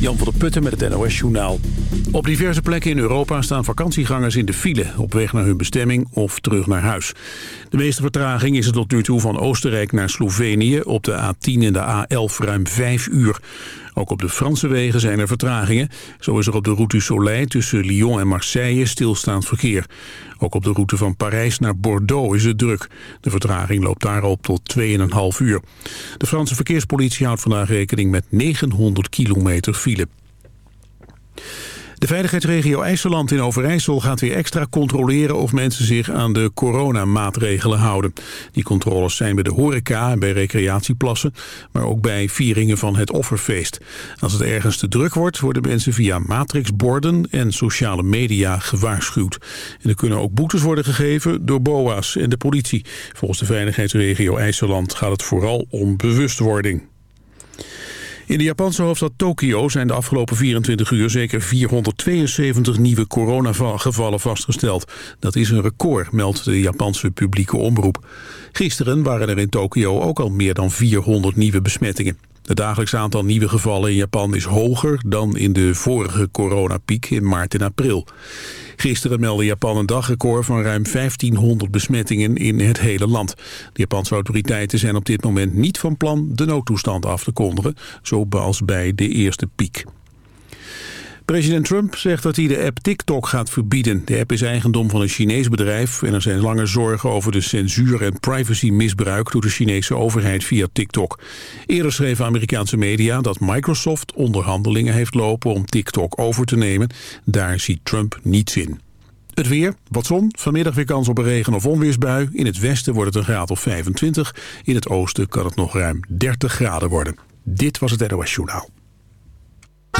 Jan van der Putten met het NOS-journaal. Op diverse plekken in Europa staan vakantiegangers in de file... op weg naar hun bestemming of terug naar huis. De meeste vertraging is er tot nu toe van Oostenrijk naar Slovenië... op de A10 en de A11 ruim 5 uur. Ook op de Franse wegen zijn er vertragingen. Zo is er op de route Soleil tussen Lyon en Marseille stilstaand verkeer. Ook op de route van Parijs naar Bordeaux is het druk. De vertraging loopt daarop tot 2,5 uur. De Franse verkeerspolitie houdt vandaag rekening met 900 kilometer file. De veiligheidsregio IJsseland in Overijssel gaat weer extra controleren of mensen zich aan de coronamaatregelen houden. Die controles zijn bij de horeca en bij recreatieplassen, maar ook bij vieringen van het offerfeest. Als het ergens te druk wordt, worden mensen via matrixborden en sociale media gewaarschuwd. En er kunnen ook boetes worden gegeven door BOA's en de politie. Volgens de veiligheidsregio IJsseland gaat het vooral om bewustwording. In de Japanse hoofdstad Tokio zijn de afgelopen 24 uur zeker 472 nieuwe coronagevallen vastgesteld. Dat is een record, meldt de Japanse publieke omroep. Gisteren waren er in Tokio ook al meer dan 400 nieuwe besmettingen. Het dagelijks aantal nieuwe gevallen in Japan is hoger dan in de vorige coronapiek in maart en april. Gisteren meldde Japan een dagrecord van ruim 1500 besmettingen in het hele land. De Japanse autoriteiten zijn op dit moment niet van plan de noodtoestand af te kondigen, zoals bij de eerste piek. President Trump zegt dat hij de app TikTok gaat verbieden. De app is eigendom van een Chinees bedrijf... en er zijn lange zorgen over de censuur en privacymisbruik... door de Chinese overheid via TikTok. Eerder schreven Amerikaanse media dat Microsoft onderhandelingen heeft lopen... om TikTok over te nemen. Daar ziet Trump niets in. Het weer, wat zon, vanmiddag weer kans op een regen- of onweersbui. In het westen wordt het een graad of 25. In het oosten kan het nog ruim 30 graden worden. Dit was het NOS Journaal.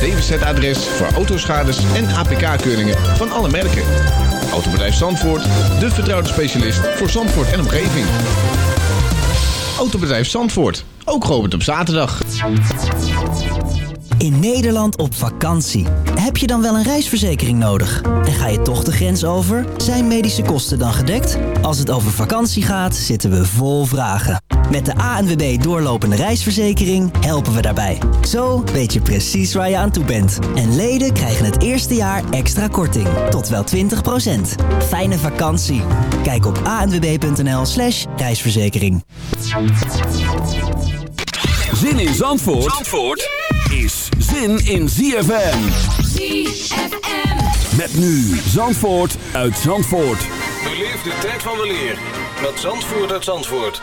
DWZ-adres voor autoschades en APK-keuringen van alle merken. Autobedrijf Zandvoort, de vertrouwde specialist voor Zandvoort en omgeving. Autobedrijf Zandvoort, ook geopend op zaterdag. In Nederland op vakantie. Heb je dan wel een reisverzekering nodig? En ga je toch de grens over? Zijn medische kosten dan gedekt? Als het over vakantie gaat, zitten we vol vragen. Met de ANWB doorlopende reisverzekering helpen we daarbij. Zo weet je precies waar je aan toe bent. En leden krijgen het eerste jaar extra korting. Tot wel 20%. Fijne vakantie. Kijk op anwb.nl slash reisverzekering. Zin in Zandvoort, Zandvoort is zin in ZFM. ZFM. Met nu Zandvoort uit Zandvoort. Beleef de tijd van weleer met Zandvoort uit Zandvoort.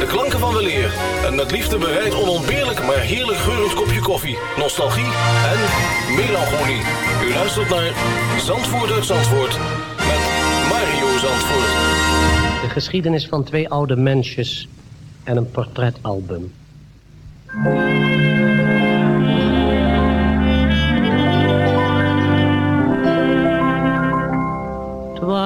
De klanken van weleer en met liefde bereid onontbeerlijk maar heerlijk geurend kopje koffie, nostalgie en melancholie. U luistert naar Zandvoort uit Zandvoort met Mario Zandvoort. De geschiedenis van twee oude mensjes en een portretalbum.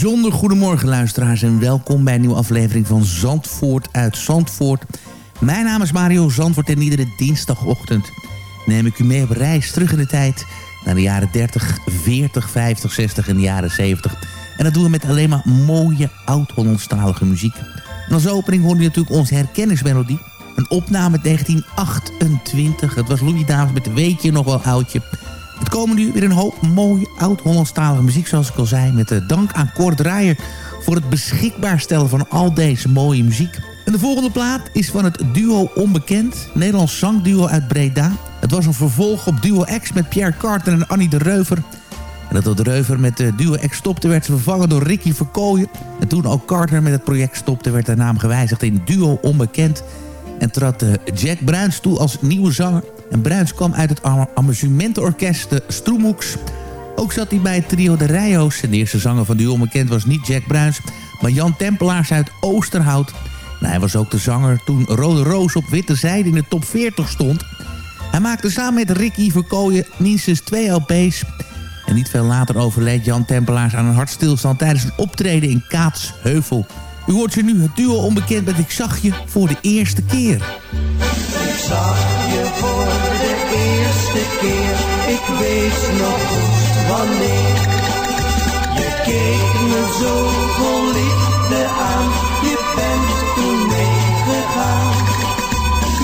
Bijzonder goedemorgen luisteraars en welkom bij een nieuwe aflevering van Zandvoort uit Zandvoort. Mijn naam is Mario Zandvoort en iedere dinsdagochtend neem ik u mee op reis terug in de tijd naar de jaren 30, 40, 50, 60 en de jaren 70. En dat doen we met alleen maar mooie oud-Hollandstalige muziek. En als opening hoorde je natuurlijk onze herkenningsmelodie. Een opname uit 1928. Het was Louis Davis met Weet je nog wel oudje. Het komen nu weer een hoop mooie oud-Hollandstalige muziek zoals ik al zei. Met de dank aan Cor Draaier voor het beschikbaar stellen van al deze mooie muziek. En de volgende plaat is van het duo Onbekend. Nederlands zangduo uit Breda. Het was een vervolg op Duo X met Pierre Carter en Annie de Reuver. En dat de Reuver met de Duo X stopte werd ze vervangen door Ricky Verkooyen. En toen ook Carter met het project stopte werd de naam gewijzigd in Duo Onbekend. En trad Jack Bruins toe als nieuwe zanger. En Bruins kwam uit het amusementenorkest de Stroemhoeks. Ook zat hij bij het trio De Rijo's. En de eerste zanger van Duo Onbekend was niet Jack Bruins... maar Jan Tempelaars uit Oosterhout. Hij was ook de zanger toen Rode Roos op witte zijde in de top 40 stond. Hij maakte samen met Ricky Verkooyen minstens twee LP's... En niet veel later overleed Jan Tempelaars aan een hartstilstand... tijdens een optreden in Kaatsheuvel. U hoort je nu het duo onbekend met Ik zag je voor de eerste keer. Zag je voor de eerste keer, ik weet nog goed wanneer. Je keek me zo vol liefde aan, je bent toen meegegaan.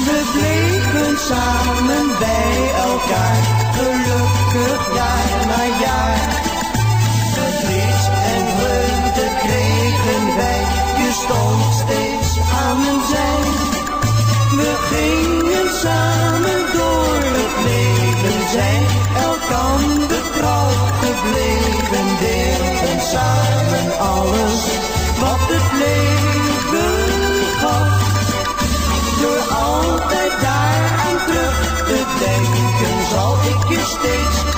We bleven samen bij elkaar, gelukkig jaar na jaar. Verdriet en vreugde kregen wij, je stond steeds aan mijn zij. We gingen samen door het leven, zijn elkander trouw gebleven, deelden samen alles wat het leven gaf. Door altijd daaraan terug te denken, zal ik je steeds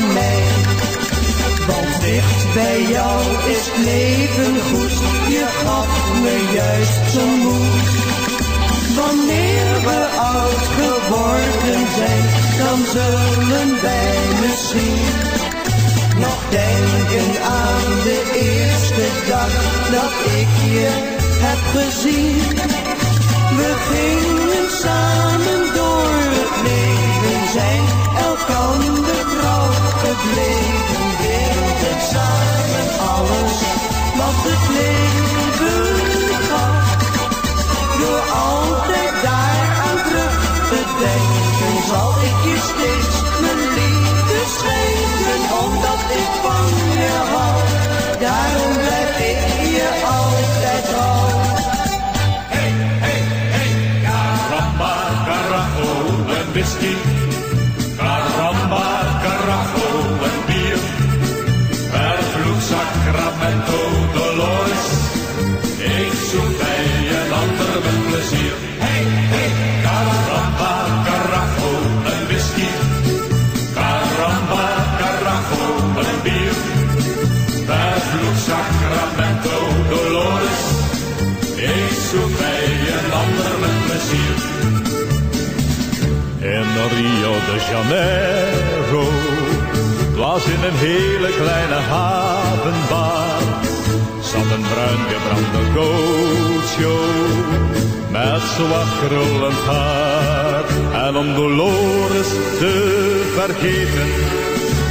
mij. Want dicht bij jou is leven goed, je gaf me juist zo'n moed. Wanneer we oud geworden zijn, dan zullen wij misschien nog denken aan de eerste dag dat ik je heb gezien. We gingen samen trouw gebleven, wilden samen alles wat het leven gaf. Door altijd daaraan terug te denken, zal ik je steeds mijn liefde schenken, omdat ik van je hou. Daarom Rio de Janeiro was in een hele kleine havenbar. Zat een bruin gebrande gootjo met zwart krullend haar. En om Dolores te vergeten,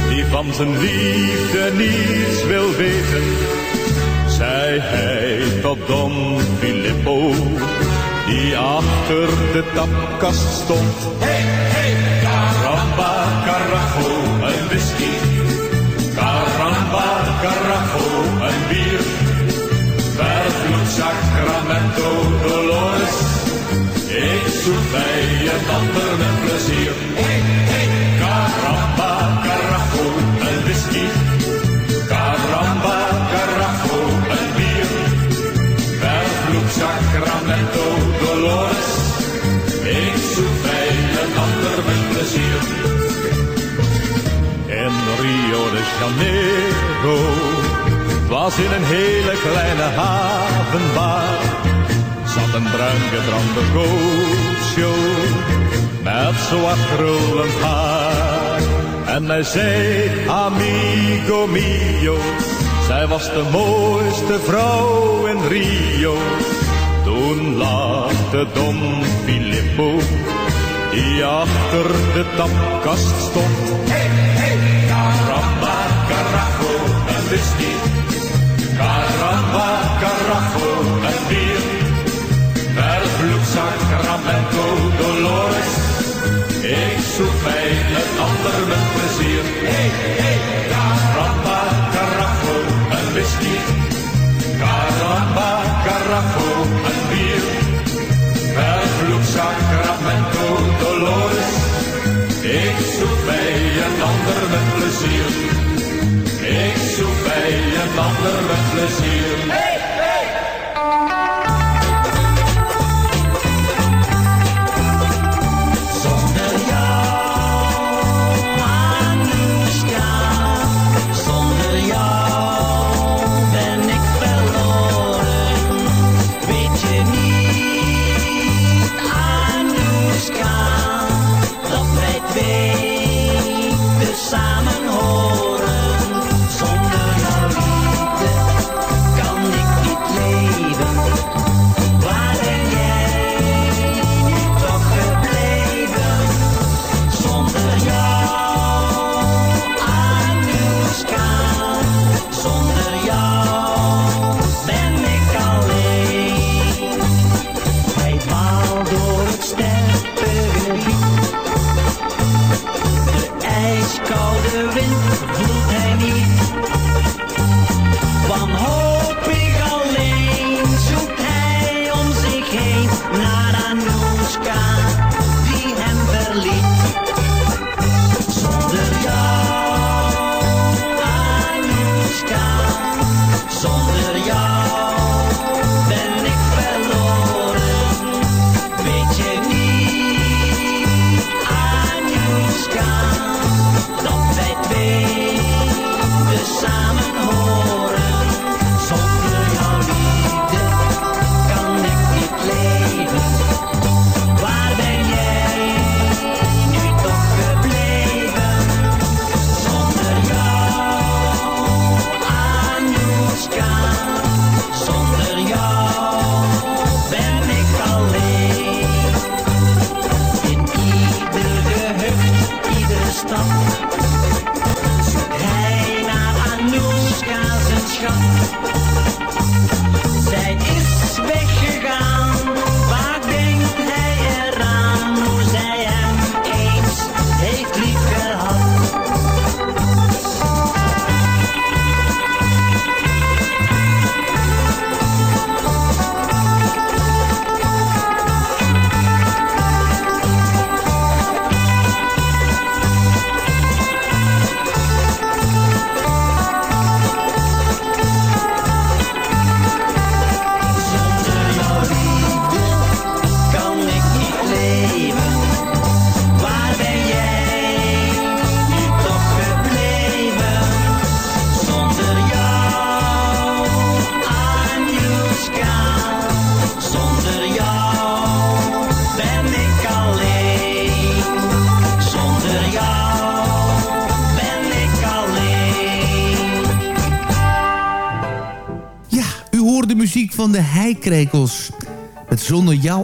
die van zijn liefde niets wil weten zei hij tot Don Filippo, die achter de tapkast stond. Hey, carajo, een whisky. Caramba, carajo, een bier. Vervloed Sacramento, Dolores. Ik zoek bij een ander met plezier. Hey, hey, caramba, Janeiro, was in een hele kleine havenbar. Zat een bruin gebrande gootjo met zwart krullend haar. En hij zei, amigo mio, zij was de mooiste vrouw in Rio. Toen lachte Don Filippo, die achter de tapkast stond. Caramba, carajo, een bier. Vervloekt Sacramento, Dolores. Ik zoek bij een ander met plezier.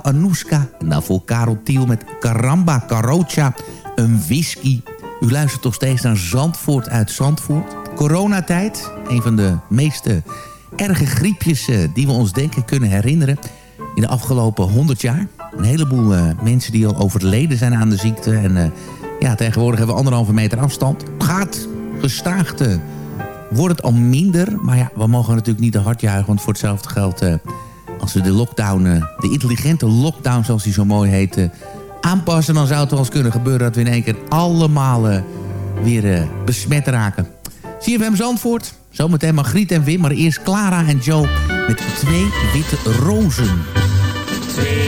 Anouska. En daarvoor Karel Tiel met Caramba Carocha. Een whisky. U luistert toch steeds naar Zandvoort uit Zandvoort. Coronatijd. Een van de meeste erge griepjes eh, die we ons denken kunnen herinneren. In de afgelopen 100 jaar. Een heleboel uh, mensen die al overleden zijn aan de ziekte. En uh, ja, tegenwoordig hebben we anderhalve meter afstand. Gaat gestaag te wordt het al minder. Maar ja, we mogen natuurlijk niet te hard juichen. Want voor hetzelfde geld, als we de lockdown, uh, de intelligente lockdown zoals die zo mooi heet, uh, aanpassen... dan zou het wel eens kunnen gebeuren dat we in één keer allemaal weer besmet raken. CFM Zandvoort, zometeen Margriet en Wim, maar eerst Clara en Joe met twee witte rozen. Twee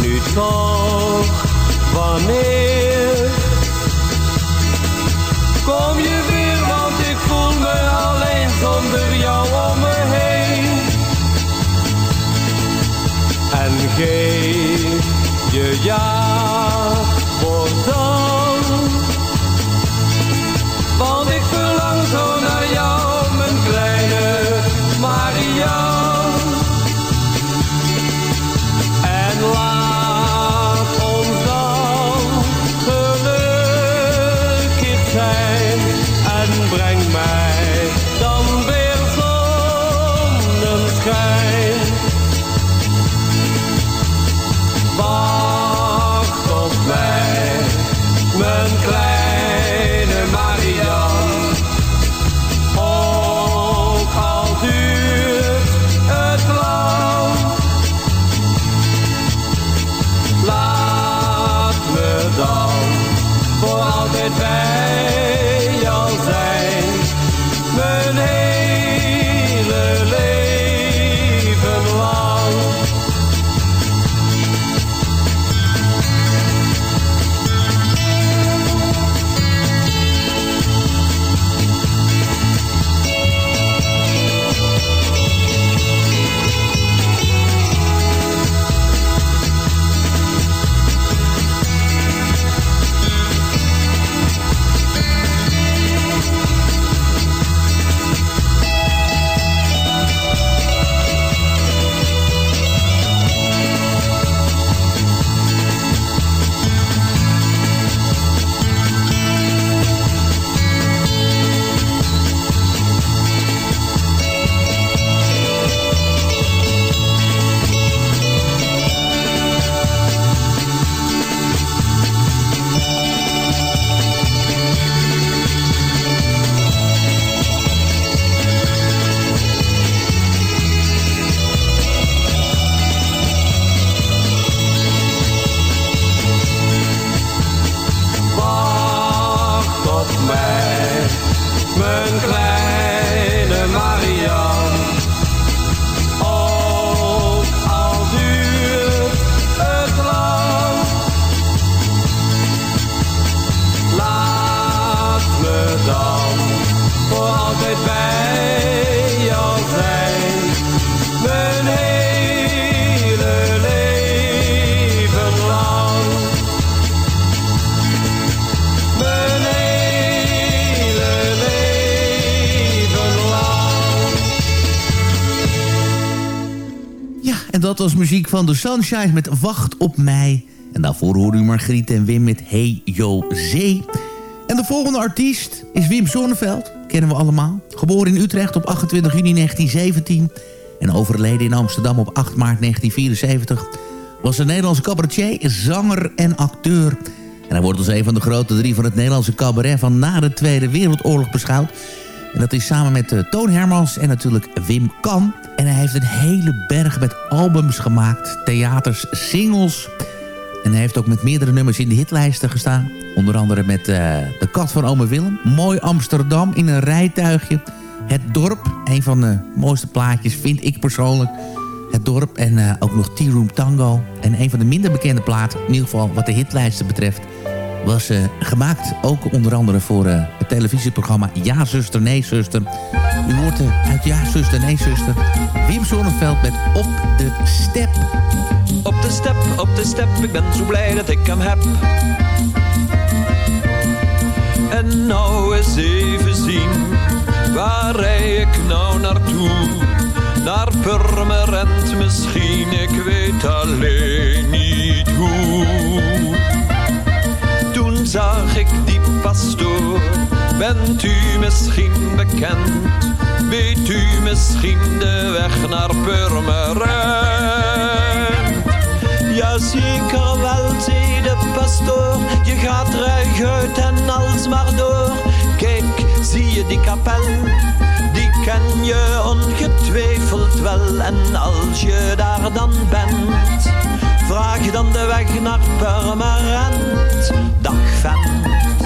Nu toch wanneer kom je weer, want ik voel me alleen zonder jou om me heen. En geef je ja van The Sunshine met Wacht op mij. En daarvoor hoorde u Margriet en Wim met Hey Yo Zee. En de volgende artiest is Wim Sonneveld. Kennen we allemaal. Geboren in Utrecht op 28 juni 1917 en overleden in Amsterdam op 8 maart 1974... was een Nederlandse cabaretier, zanger en acteur. En hij wordt als een van de grote drie van het Nederlandse cabaret... van na de Tweede Wereldoorlog beschouwd. En dat is samen met uh, Toon Hermans en natuurlijk Wim Kan. En hij heeft een hele berg met albums gemaakt, theaters, singles... En hij heeft ook met meerdere nummers in de hitlijsten gestaan. Onder andere met uh, De Kat van Ome Willem. Mooi Amsterdam in een rijtuigje. Het Dorp, een van de mooiste plaatjes vind ik persoonlijk. Het Dorp en uh, ook nog Tea Room Tango. En een van de minder bekende platen, in ieder geval wat de hitlijsten betreft... was uh, gemaakt ook onder andere voor televisieprogramma Ja Zuster, Nee Zuster. U hoort uit Ja Zuster, Nee Zuster Wim Zonneveld met Op de Step. Op de step, op de step, ik ben zo blij dat ik hem heb. En nou eens even zien, waar rij ik nou naartoe? Naar Purmerend misschien, ik weet alleen niet hoe. Toen zag ik die pastoor, bent u misschien bekend? Weet u misschien de weg naar Purmerend? Ja, zeker wel, zei de pastoor. Je gaat uit en alsmaar door. Kijk, zie je die kapel? Die ken je ongetwijfeld wel. En als je daar dan bent, vraag dan de weg naar Purmerend. Dag vent.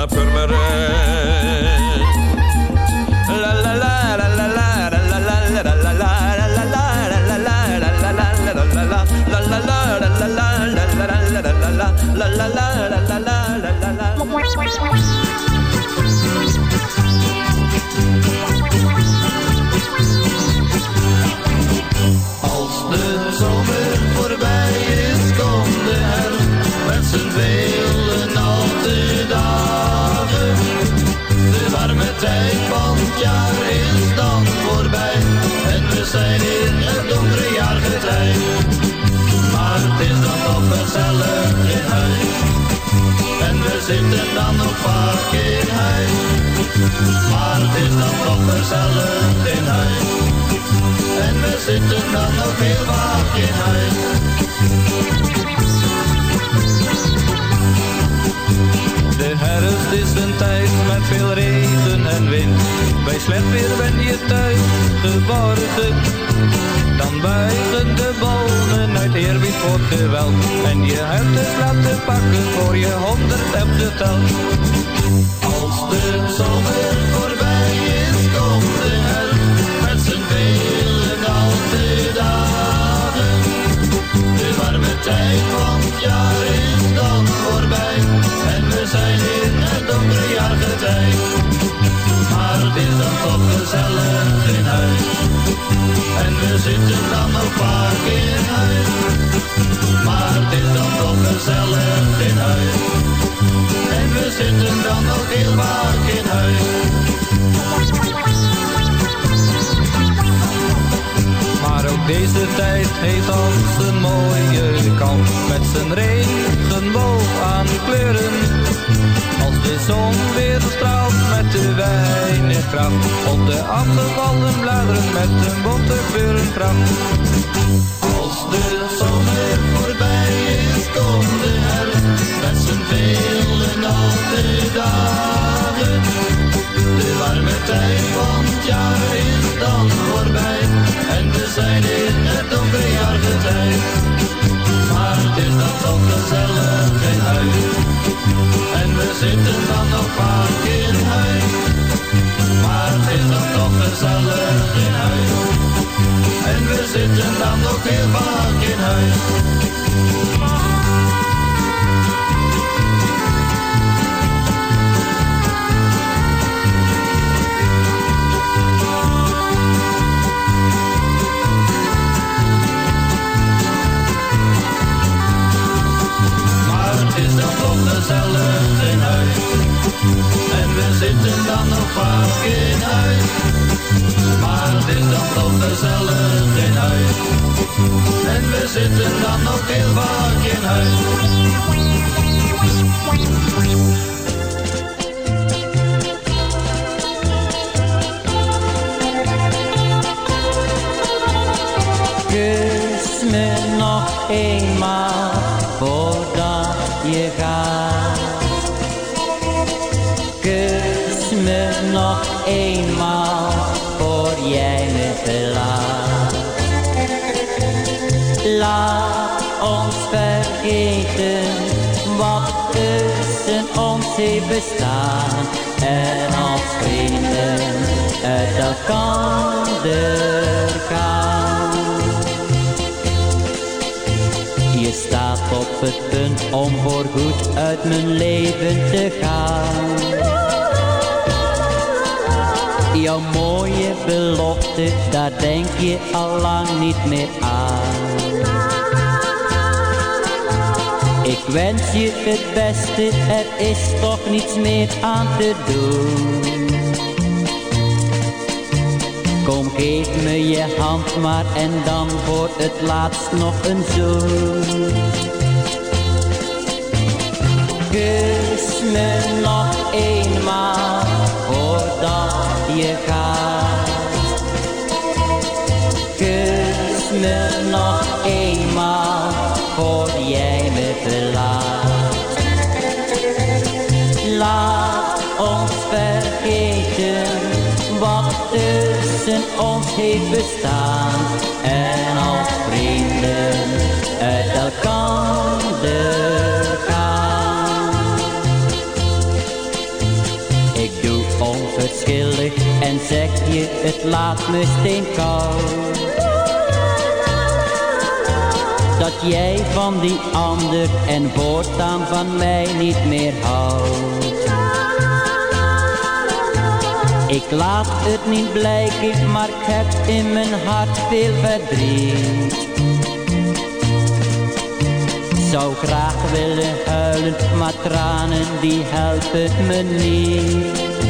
naar Purmerend. La la la la la la la la la la la la Als de zomer voorbij is, komt de herfst met zijn vele tijd van het jaar is dan voorbij en we zijn in het donkere jaargetij. Maar het is dan toch gezellig in huis en we zitten dan nog vaak in huis. Maar het is dan toch gezellig in huis. En we zitten dan nog heel vaak in huis. De herfst is een tijd met veel regen en wind. Bij slecht weer ben je thuis geborgen. Dan buigen de bomen uit eerbied voor geweld. En je hebt het laten pakken voor je honderd hebt geteld. Als de zomer voorbij is, komt de herfst met zijn vele natte dagen. De warme tijd van het jaar is en we zijn in het donkere jaargetij. Maar Deze tijd heeft als een mooie kant met zijn regenboog aan kleuren. Als de zon weer straalt met te weinig kracht, op de afgevallen bladeren met een bonte kleurenpracht. Als de zomer voorbij is, komt de herfst met zijn vele natte dagen. De warme tijd van het jaar is dan voorbij en we zijn in het donkere jaargetijd. Maar het is dan toch gezellig in huis en we zitten dan nog vaak in huis. Maar het is dan toch gezellig in huis en we zitten dan nog heel vaak in huis. Gezellig in huis. En we zitten dan nog vaak in huis. Maar het is dan toch gezellig in huis. En we zitten dan nog heel vaak in huis. Kus me nog eenmaal voordat je gaat. Kus me nog eenmaal voor jij me verlaat. Laat ons vergeten wat tussen ons heeft bestaan. En als vrienden uit elkander gaan. Staat op het punt om voorgoed uit mijn leven te gaan. Jouw mooie belofte, daar denk je al lang niet meer aan. Ik wens je het beste, er is toch niets meer aan te doen. Kom, geef me je hand maar en dan voor het laatst nog een zoen. Kus me nog eenmaal voordat je gaat. Kus me nog heeft bestaan. En als vrienden uit elkander gaan. Ik doe onverschillig en zeg je het laat me steenkoud. Dat jij van die ander en voortaan van mij niet meer houdt. Ik laat het niet blijken, maar ik heb in mijn hart veel verdriet. Zou graag willen huilen, maar tranen die helpen me niet.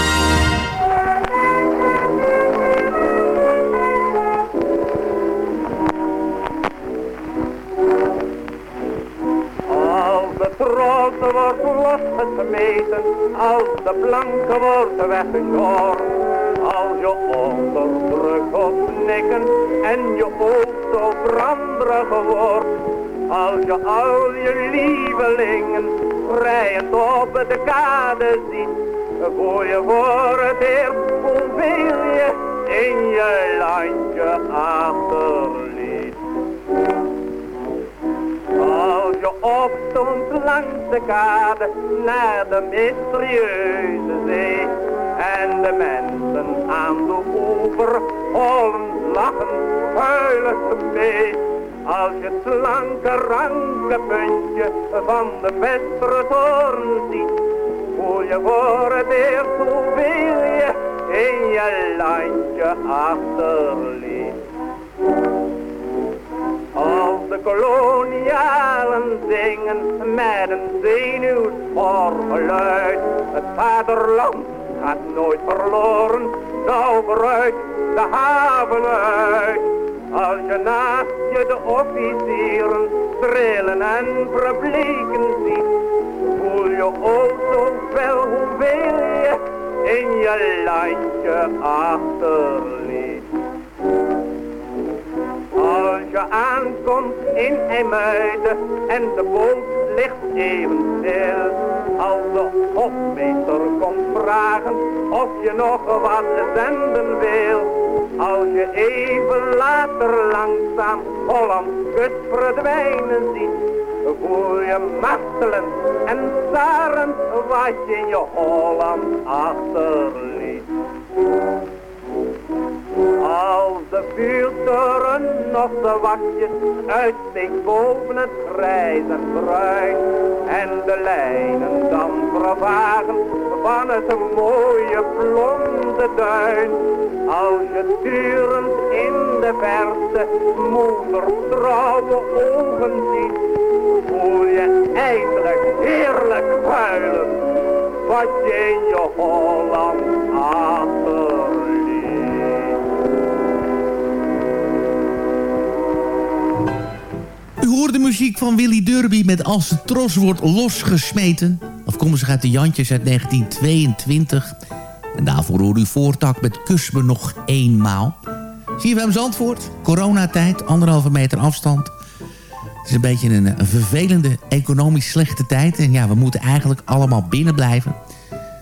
Trotte wordt losgesmeten, als de blanke wordt weggeschoren. Als je onderdrukt op nikken en je oog zo branderig wordt. Als je al je lievelingen vrijend op de kade ziet. Voel je voor het eerst je in je landje achterliet. Als je opstond langs de kade naar de mysterieuze zee en de mensen aan de oever hollend lachen, huilen mee. Als je het slanke ranke puntje van de vestere toren ziet, voel je voor het eerst hoeveel je in je landje achterliet. Als de kolonialen zingen met een zenuwsvol. Het vaderland gaat nooit verloren, nou vooruit de haven uit. Als je naast je de officieren trillen en verbleken ziet, voel je ook zo fel hoeveel je in je landje achterliet. Als je aankomt in IJmuiden en de boot ligt even stil. Als de hofmeester komt vragen of je nog wat zenden wil. Als je even later langzaam Holland kust verdwijnen ziet. Voel je martelen en zarend wat je in je Holland achterliet. Als de vuurtoren nog de wakjes uitsteekt boven het grijs en bruin En de lijnen dan vervagen van het mooie blonde duin. Als je turend in de verte moeder trouwe ogen ziet Voel je eindelijk heerlijk huilen. Wat je in je Holland achterliet hoort de muziek van Willy Derby met Als de tros wordt losgesmeten. Afkomstig uit de Jantjes uit 1922. En daarvoor hoor u voortak met Kus me nog eenmaal. CFM Zandvoort, coronatijd, anderhalve meter afstand. Het is een beetje een, een vervelende, economisch slechte tijd. En ja, we moeten eigenlijk allemaal binnen blijven.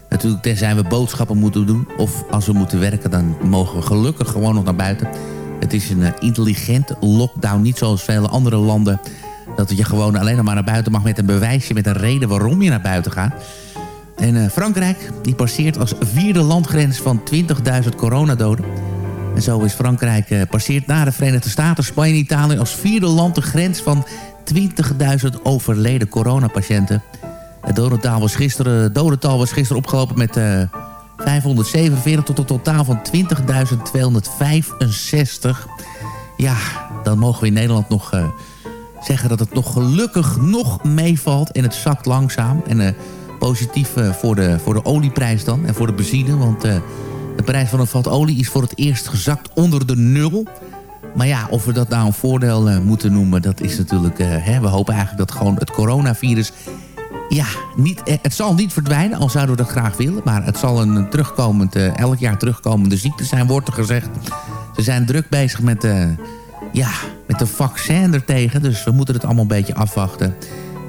Natuurlijk, tenzij we boodschappen moeten doen. Of als we moeten werken, dan mogen we gelukkig gewoon nog naar buiten. Het is een eh, intelligente lockdown, niet zoals vele andere landen... dat je gewoon alleen nog maar naar buiten mag met een bewijsje... met een reden waarom je naar buiten gaat. En eh, Frankrijk, die passeert als vierde landgrens van 20.000 coronadoden. En zo is Frankrijk uh, passeert na de Verenigde Staten, Spanje en Italië... als vierde land de grens van 20.000 overleden coronapatiënten. Het dodental was gisteren, dodental was gisteren opgelopen met... 547 tot een totaal van 20.265. Ja, dan mogen we in Nederland nog uh, zeggen dat het nog gelukkig nog meevalt. En het zakt langzaam. En uh, positief uh, voor, de, voor de olieprijs dan en voor de benzine. Want de prijs van een vat olie is voor het eerst gezakt onder de nul. Maar ja, of we dat nou een voordeel moeten noemen, dat is natuurlijk... Hè, we hopen eigenlijk dat gewoon het coronavirus ja, niet, het zal niet verdwijnen, al zouden we dat graag willen. Maar het zal een terugkomend, uh, elk jaar terugkomende ziekte zijn, wordt er gezegd. Ze zijn druk bezig met, uh, ja, met een vaccin ertegen. Dus we moeten het allemaal een beetje afwachten.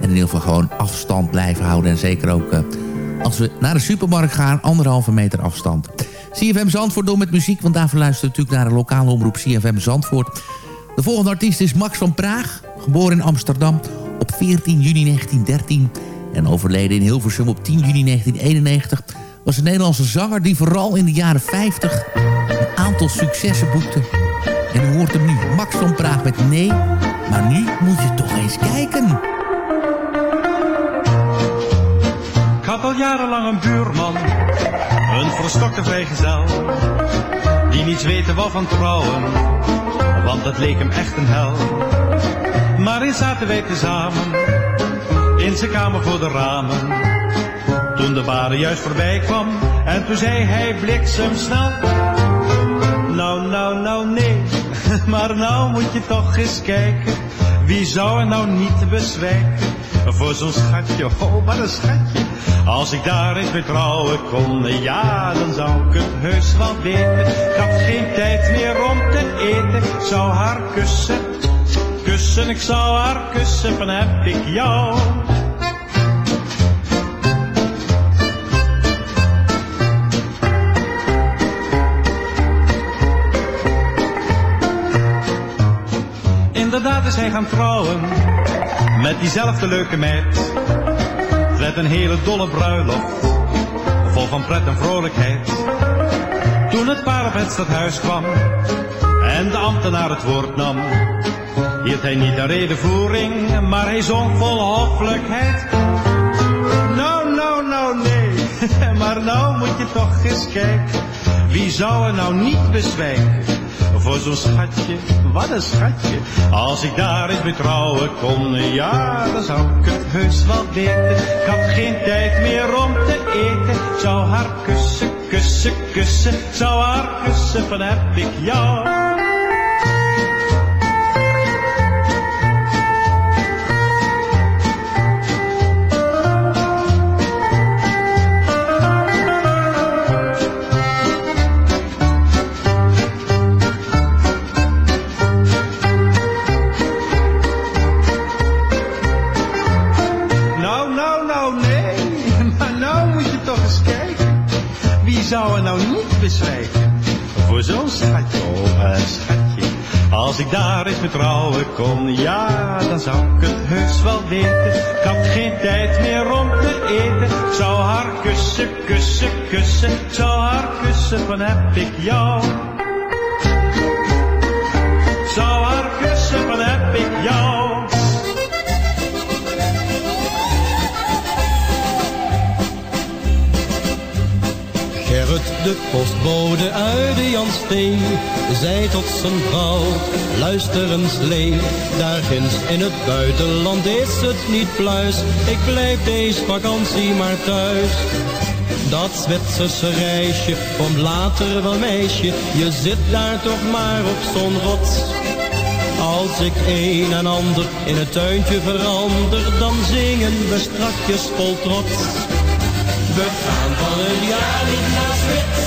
En in ieder geval gewoon afstand blijven houden. En zeker ook als we naar de supermarkt gaan, anderhalve meter afstand. CFM Zandvoort door met muziek, want daarvoor luisteren we natuurlijk naar de lokale omroep CFM Zandvoort. De volgende artiest is Max van Praag, geboren in Amsterdam op 14 juni 1913 En overleden in Hilversum op 10 juni 1991... was een Nederlandse zanger die vooral in de jaren 50 een aantal successen boekte. En u hoort hem nu, Max van Praag met Nee, maar nu moet je toch eens kijken. Ik had al jarenlang een buurman, een verstokte vrijgezel. Die niets weten wou van trouwen, want het leek hem echt een hel. Maar eens zaten wij tezamen, in zijn kamer voor de ramen. Toen de bare juist voorbij kwam, en toen zei hij bliksemsnel. Nou, nou, nou, nee, maar nou moet je toch eens kijken. Wie zou er nou niet bezwijken voor zo'n schatje, oh wat een schatje. Als ik daar eens bij trouwen kon, ja, dan zou ik het heus wel weten. Ik had geen tijd meer om te eten, zou haar kussen, kussen, ik zou haar kussen, van heb ik jou. Inderdaad is hij gaan trouwen, met diezelfde leuke meid. Met een hele dolle bruiloft, vol van pret en vrolijkheid. Toen het paar op het stadhuis kwam, en de ambtenaar het woord nam. Hield hij niet een redenvoering, maar hij zong vol hoffelijkheid. Nou, nou, nou, nee, maar nou moet je toch eens kijken. Wie zou er nou niet bezwijken? voor zo'n schatje, wat een schatje. Als ik daar eens bij trouwen kon, ja, dan zou ik het heus wel weten. Ik had geen tijd meer om te eten. Zou haar kussen, kussen, kussen. Zou haar kussen, van heb ik jou. Ik daar eens met kon, ja, dan zou ik het heus wel weten. Ik had geen tijd meer om te eten. Zou haar kussen, kussen, kussen. Ik zou kussen, van heb ik jou. De postbode uit de Jansteen, zei tot zijn vrouw, luister eens leen. Daar ginds in het buitenland is het niet pluis, ik blijf deze vakantie maar thuis. Dat Zwitserse reisje komt later wel meisje, je zit daar toch maar op zo'n rots. Als ik een en ander in het tuintje verander, dan zingen we strakjes vol trots. We gaan van een jaar niet naar Zwitserland.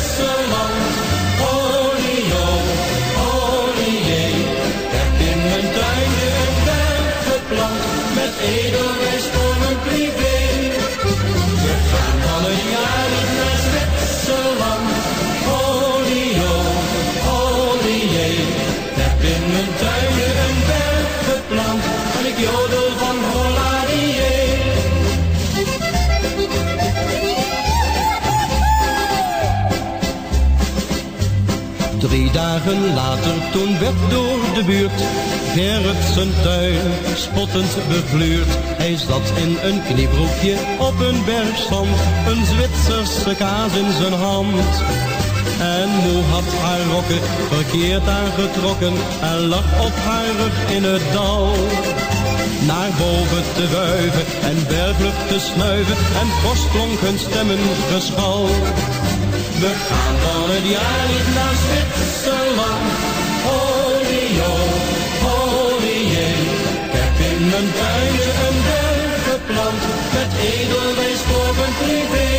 Edelwijs mijn privé. We gaan jaar niet naar Zwitserland. Olio, olie. Ik heb in mijn berg geplant. En ik jodel van Holladier. Drie dagen later, toen werd door de buurt Gerrit zijn tuin spottend bevluurd. Hij zat in een kniebroekje op een bergzand, een Zwitserse kaas in zijn hand. En moe had haar rokken verkeerd aangetrokken en lag op haar rug in het dal. Naar boven te wuiven en berglucht te snuiven en fors klonk hun stemmen geschal. We gaan van het jaar niet naar Zwitserland. Heb in mijn tuintje een berg geplant. Met edelwijs voor mijn privé.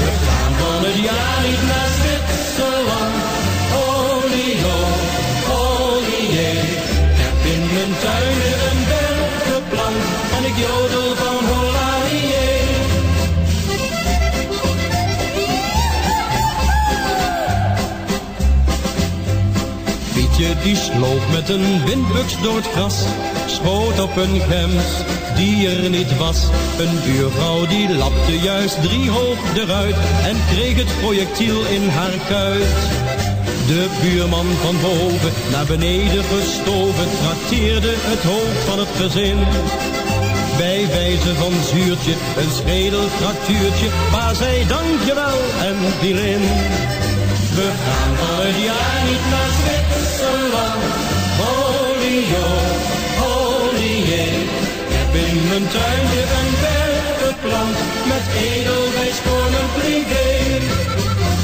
We gaan van het jaar niet naar Zwitserland. Die sloop met een windbuks door het gras, schoot op een gems, die er niet was. Een buurvrouw die lapte juist drie hoog eruit en kreeg het projectiel in haar kuit. De buurman van boven naar beneden gestoven trakteerde het hoofd van het gezin. Bij wijze van zuurtje, een schedelfractuurtje, maar zij dankjewel en in. We gaan van het jaar niet naar Holy yo, holy yeah. Ik heb in mijn tuintje een berg geplant, met edelwijs gewoon een privé.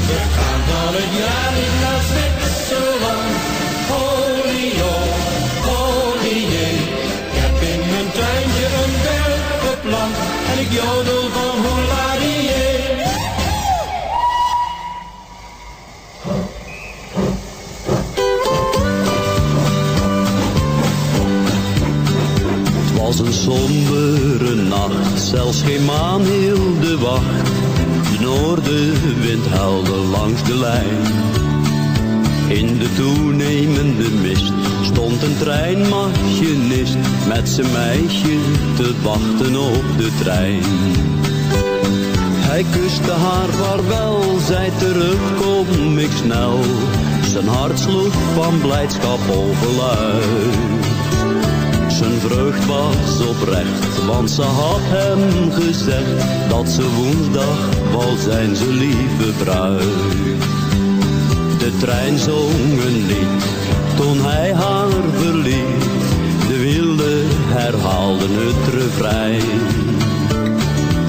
We gaan van het jaar niet naar Zwitserland, holy yo, holy yeah. Ik heb in mijn tuintje een berg geplant, en ik jodel van hola sombere nacht, zelfs geen maan hield wacht. De noordenwind huilde langs de lijn. In de toenemende mist stond een treinmachinist met zijn meisje te wachten op de trein. Hij kuste haar vaarwel, zei terugkom ik snel. Zijn hart sloeg van blijdschap overluid. Zijn vreugd was oprecht, want ze had hem gezegd dat ze woensdag wou zijn, zijn lieve bruid. De trein zong een lied toen hij haar verliet. De wilde herhaalden het refrein.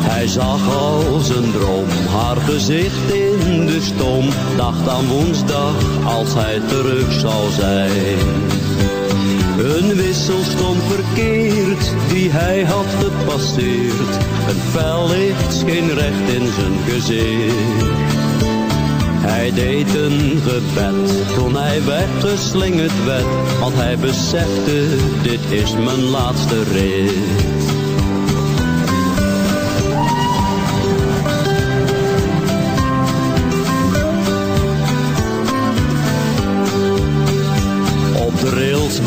Hij zag als een droom haar gezicht in de stoom. Dacht aan woensdag als hij terug zou zijn. Een wissel stond verkeerd die hij had gepasseerd. Een fel licht scheen recht in zijn gezicht. Hij deed een gebed toen hij weggeslingerd werd. Want hij besefte, dit is mijn laatste rit.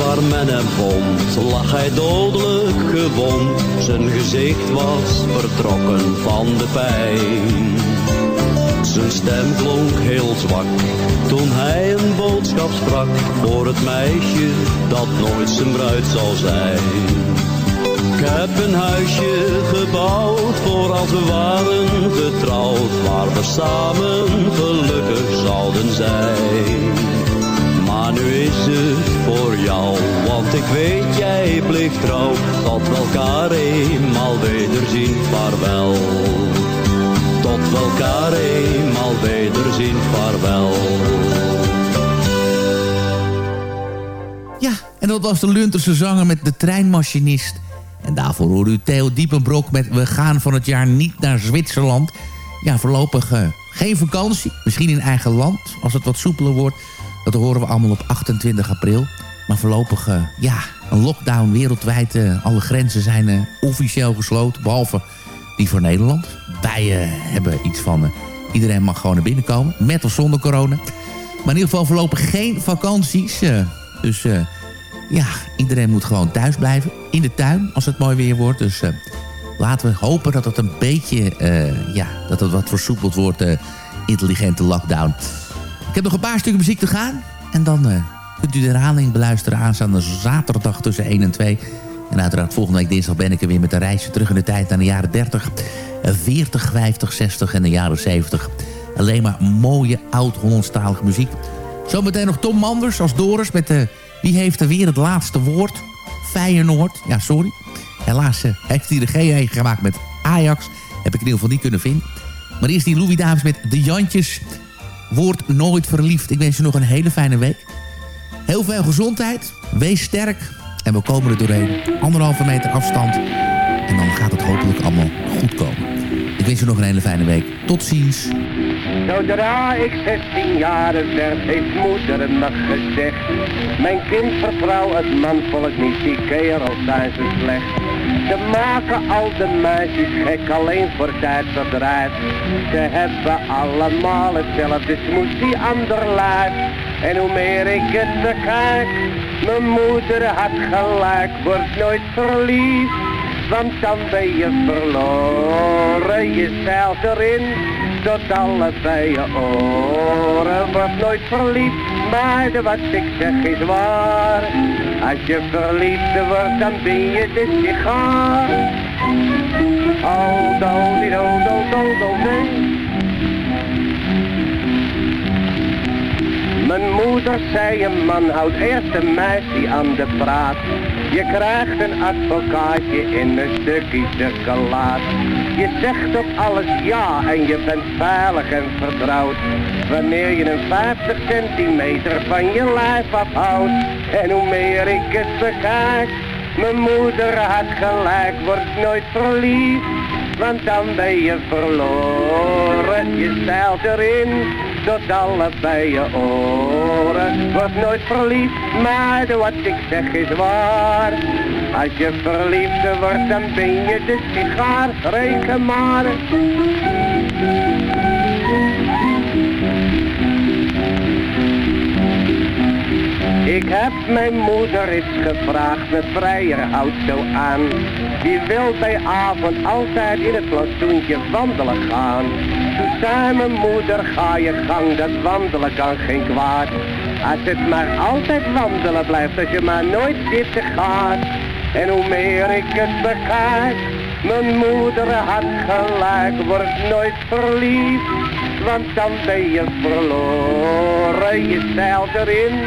Rails waar men hem vond, lag hij dodelijk gewond. Zijn gezicht was vertrokken van de pijn. Zijn stem klonk heel zwak toen hij een boodschap sprak voor het meisje dat nooit zijn bruid zal zijn. Ik heb een huisje gebouwd voor als we waren getrouwd, waar we samen gelukkig zouden zijn. Nu is het voor jou, want ik weet jij bleef trouw, tot we elkaar eenmaal wederzien, vaarwel. Tot we elkaar eenmaal wederzien, vaarwel. Ja, en dat was de Lunterse zanger met de treinmachinist. En daarvoor hoorde u Theo Diepenbrok met We gaan van het jaar niet naar Zwitserland. Ja, voorlopig eh, geen vakantie. Misschien in eigen land, als het wat soepeler wordt. Dat horen we allemaal op 28 april. Maar voorlopig, eh, ja, een lockdown wereldwijd. eh, alle grenzen zijn eh, officieel gesloten, behalve die voor Nederland. Wij hebben iets van, iedereen mag gewoon naar binnen komen. Met of zonder corona. Maar in ieder geval voorlopig geen vakanties. dus ja, iedereen moet gewoon thuis blijven. In de tuin, als het mooi weer wordt. Dus laten we hopen dat het een beetje, ja, dat het wat versoepeld wordt. intelligente lockdown. Heb nog een paar stukken muziek te gaan. En dan eh, kunt u de herhaling beluisteren aanstaande zaterdag tussen 1 en 2. En uiteraard volgende week dinsdag ben ik er weer met een reisje terug in de tijd naar de jaren 30, eh, 40, 50, 60 en de jaren 70. Alleen maar mooie oud-Hollandstalige muziek. Zometeen nog Tom Manders als Doris met de... Wie heeft er weer het laatste woord? Feyenoord. Ja, sorry. Helaas eh, heeft hij de G gemaakt met Ajax. Heb ik in ieder geval niet kunnen vinden. Maar eerst die Louis Davis met De Jantjes. Word nooit verliefd. Ik wens je nog een hele fijne week. Heel veel gezondheid. Wees sterk. En we komen er doorheen. Anderhalve meter afstand. En dan gaat het hopelijk allemaal goed komen. Ik wens je nog een hele fijne week. Tot ziens. Zodra ik 16 jaar werd, heeft moeder me gezegd. Mijn kind vertrouw het manvolk niet, die kerels zijn zo slecht. Ze maken al de meisjes gek, alleen voor tijdverdrijf. Ze hebben allemaal hetzelfde smoesie ander lijf. En hoe meer ik het bekijk, mijn moeder had gelijk, wordt nooit verliefd. want dan ben je verloren. Je zeilt erin, tot allebei je oren. Word nooit verliefd, maar wat ik zeg is waar. Als je verliefd wordt, dan ben je de sigaar. Nee. Mijn moeder zei een man houdt eerst een meisje aan de praat. Je krijgt een advocaatje in een stukje chocolade. Je zegt op alles ja en je bent veilig en vertrouwd. Wanneer je een 50 centimeter van je lijf afhoudt. En hoe meer ik het bekijk, mijn moeder had gelijk, wordt nooit verliefd. Want dan ben je verloren, je stijlt erin tot allebei je oren. Word nooit verliefd, maar wat ik zeg is waar. Als je verliefd wordt, dan ben je de sigaar, reken maar. Ik heb mijn moeder eens gevraagd, mijn vrijer houdt aan. Die wil bij avond altijd in het plantsoentje wandelen gaan. Mijn moeder, ga je gang, dat wandelen kan geen kwaad. Als het maar altijd wandelen blijft, als je maar nooit zitten gaat. En hoe meer ik het bekijk, mijn moeder had gelijk, wordt nooit verliefd. Want dan ben je verloren, je zeilt erin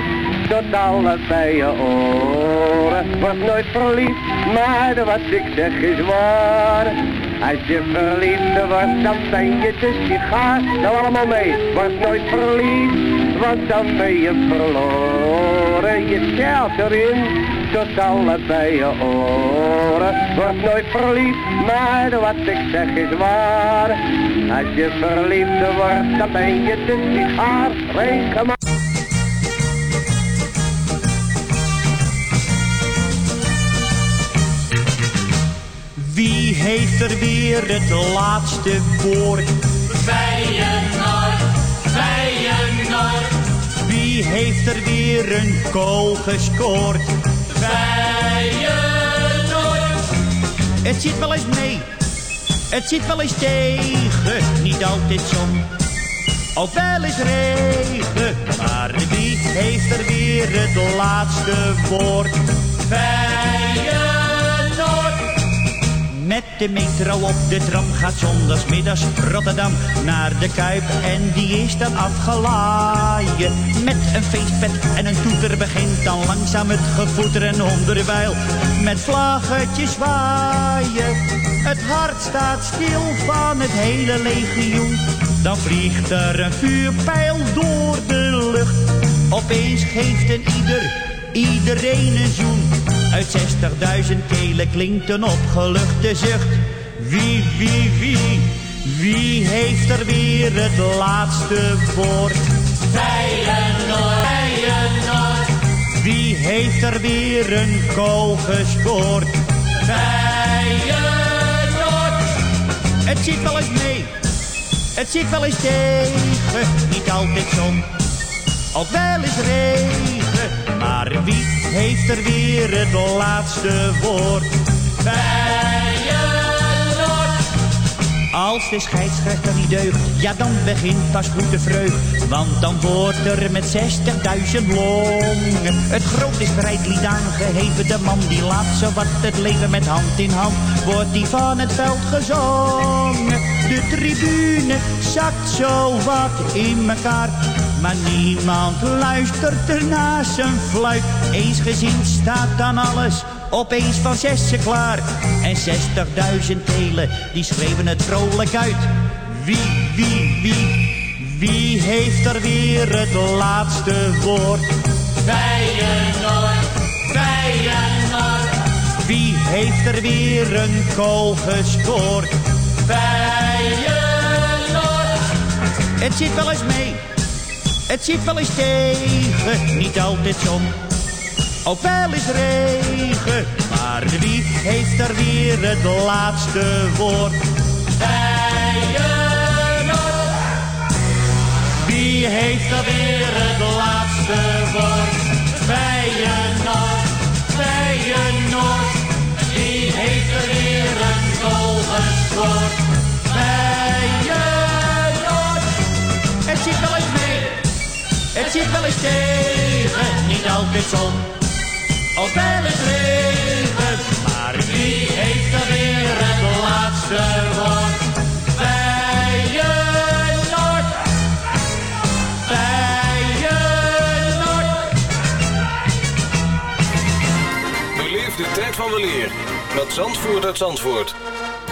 tot allebei je oren. Word nooit verliefd, maar wat ik zeg is waar. Als je verliefd wordt, dan ben je de sigaar. Nou allemaal mee, word nooit verliefd, want dan ben je verloren. Je zeilt erin tot allebei je oren. Word nooit verliefd, maar wat ik zeg is waar. Als je verliefd wordt, dan ben je de sigaar. Reken maar. Heeft er weer het laatste woord? Feyenoord, Feyenoord, Wie heeft er weer een goal gescoord? Feyenoord. Het zit wel eens mee, het zit wel eens tegen, niet altijd zon. Ook wel eens regen, maar wie heeft er weer het laatste woord? Feyenoord. Met de metro op de tram gaat zondagsmiddags Rotterdam naar de Kuip en die is dan afgelaaien. Met een feestpet en een toeter begint dan langzaam het gevoeter en onderwijl met vlaggetjes zwaaien. Het hart staat stil van het hele legioen. Dan vliegt er een vuurpijl door de lucht. Opeens geeft een ieder, iedereen een zoen. Uit 60.000 kelen klinkt een opgeluchte zucht. Wie, wie, wie, wie heeft er weer het laatste woord? Feyenoord, Feyenoord, Wie heeft er weer een goal gescoord? Feyenoord. Het zit wel eens mee, het zit wel eens tegen, niet altijd zon. Ook wel eens regen, maar wie heeft er weer het laatste woord? Als de scheidsrechter niet deugt, ja dan begint pas goed de vreugd. Want dan wordt er met 60.000 longen het grote strijdlied aangeheven. De man die laat zo wat het leven met hand in hand, wordt die van het veld gezongen. De tribune zakt zo wat in elkaar. Maar niemand luistert er naar zijn fluit. Eensgezind staat dan alles opeens van zessen klaar. En 60.000 telen, die schreven het vrolijk uit. Wie, wie, wie, wie heeft er weer het laatste woord? Feyenoord, Feyenoord, Wie heeft er weer een goal gescoord? Feyenoord. Het zit wel eens mee, het zit wel eens tegen, niet altijd zon. Ook wel eens regen, maar wie heeft er weer het laatste woord? Feyenoord. Wie heeft er weer het laatste woord? Feyenoord, Feyenoord. Wie heeft er weer wordt. Feyenoord. Het zit wel eens mee, het zit wel eens tegen. Niet altijd zon, of wel regen. Maar wie heeft er weer het laatste woord? Beleef de tijd van weleer met Zandvoort uit Zandvoort.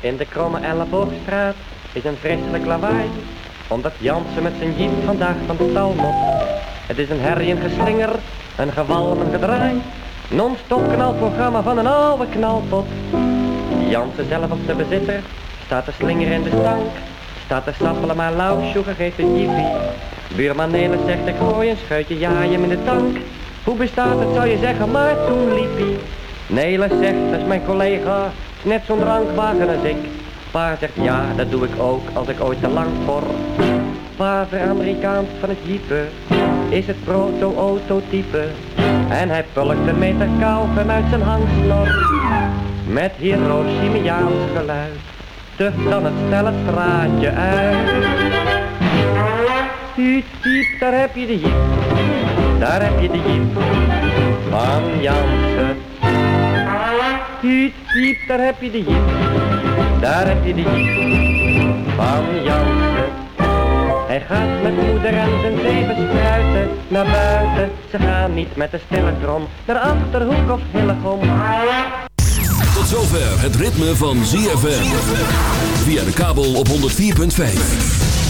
In de kromme elleboogstraat is een vreselijk lawaai. Omdat Jansen met zijn jeep vandaag van de stal moet. Het is een herrie, een geslinger, een gewalm, een gedraai. Non-stop knalprogramma van een oude knalpot. Jansen zelf op de bezitter, staat te slingeren in de stank. Staat te sappelen maar lauw, Sjoegen geeft een jippie. Buurman Nelis zegt ik gooi een scheutje, ja je hem in de tank. Hoe bestaat het zou je zeggen, maar toen liep hij. Nelis zegt, dat is mijn collega, net zo'n drankwagen als ik. Pa zegt ja, dat doe ik ook als ik ooit te lang voor. Vader Amerikaans van het jeepen is het proto-autotype. En hij pulkt een meter kauwgum uit zijn hangsnor. Met Hiroshimeaans geluid, tucht dan het snelle straatje uit. Tuut, piep, daar heb je de jeep, daar heb je de jeep van Jansen. Tuut, piep, daar heb je de jeep, daar heb je de jeep van Jansen. Hij gaat met moeder en zijn zeven spruiten naar buiten. Ze gaan niet met de stille trom naar Achterhoek of Hillegom. Tot zover het ritme van ZFM. Via de kabel op 104.5.